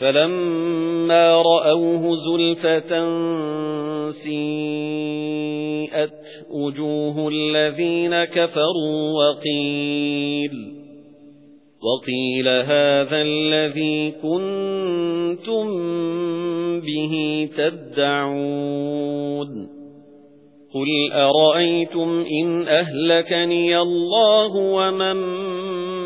فَلَمَّا رَأَوْهُ زُلْفَةً سِيئَتْ وُجُوهُ الَّذِينَ كَفَرُوا وَقِيلَ وَقِيلَ هَذَا الَّذِي كُنتُم بِهِ تَدَّعُونَ قُلْ أَرَأَيْتُمْ إِنْ أَهْلَكَنِيَ اللَّهُ وَمَن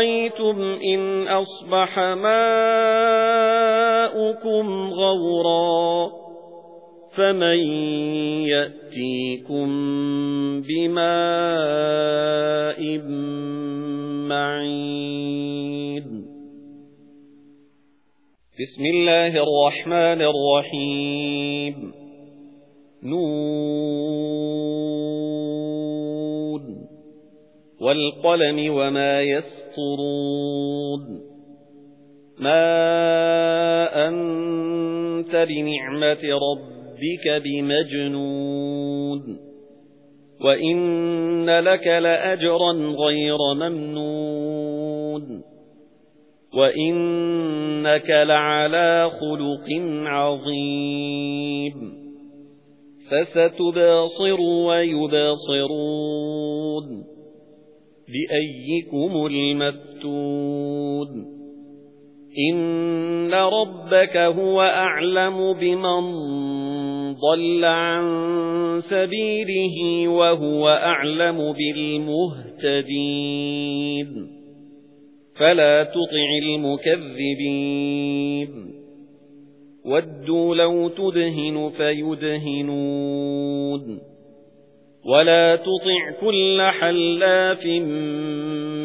أَرَأَيْتُمْ إِنْ أَصْبَحَ مَاؤُكُمْ غَوْرًا فَمَن يَأْتِيكُم بِمَاءٍ مَّعِينٍ. بِسْمِ اللَّهِ الرَّحْمَنِ الرَّحِيمِ. نُونٌ وَالْقَلَمِ وَمَا يَسْطُرُونَ. مَا أَنتَ بِنِعْمَةِ رَبِّكَ بِمَجْنُونٍ. وَإِنَّ لَكَ لَأَجْرًا غَيْرَ مَمْنُونٍ. وَإِنَّكَ لَعَلَى خُلُقٍ عَظِيمٍ. فَسَتُبْصِرُ وَيُبْصِرُونَ. بِأَييِّكُمُ الْمَفْتُونُ. إِنَّ رَبَّكَ هُوَ أَعْلَمُ بِمَنْ ضَلَّ عَن سَبِيلِهِ وَهُوَ أَعْلَمُ بِالْمُهْتَدِينَ. فَلَا تُطِعِ الْمُكَذِّبِينَ. وَدُّوا لَوْ تُدْهِنُ فَيُدْهِنُونَ. وَلَا تُطِعْ كُلَّ حَلَّافٍ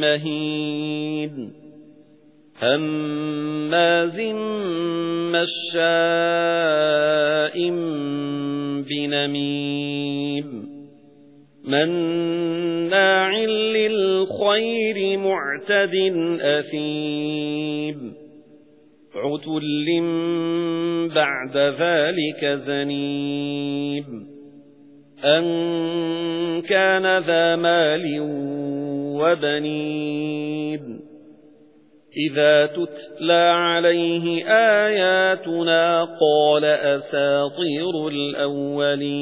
مَّهِينٍ هَمَّازٍ مَّشَّاءٍ بِنَمِيمٍ مَّنَّاعٍ لِّلْخَيْرِ مُعْتَدٍ أَثِيمٍ عُتُلٍّ بَعْدَ ذَلِكَ زَنِيمٍ أَن كَانَ ذَا مَالٍ وَبَنِينَ إِذَا تُتْلَى عَلَيْهِ آيَاتُنَا قَالَ أَسَاطِيرُ الْأَوَّلِينَ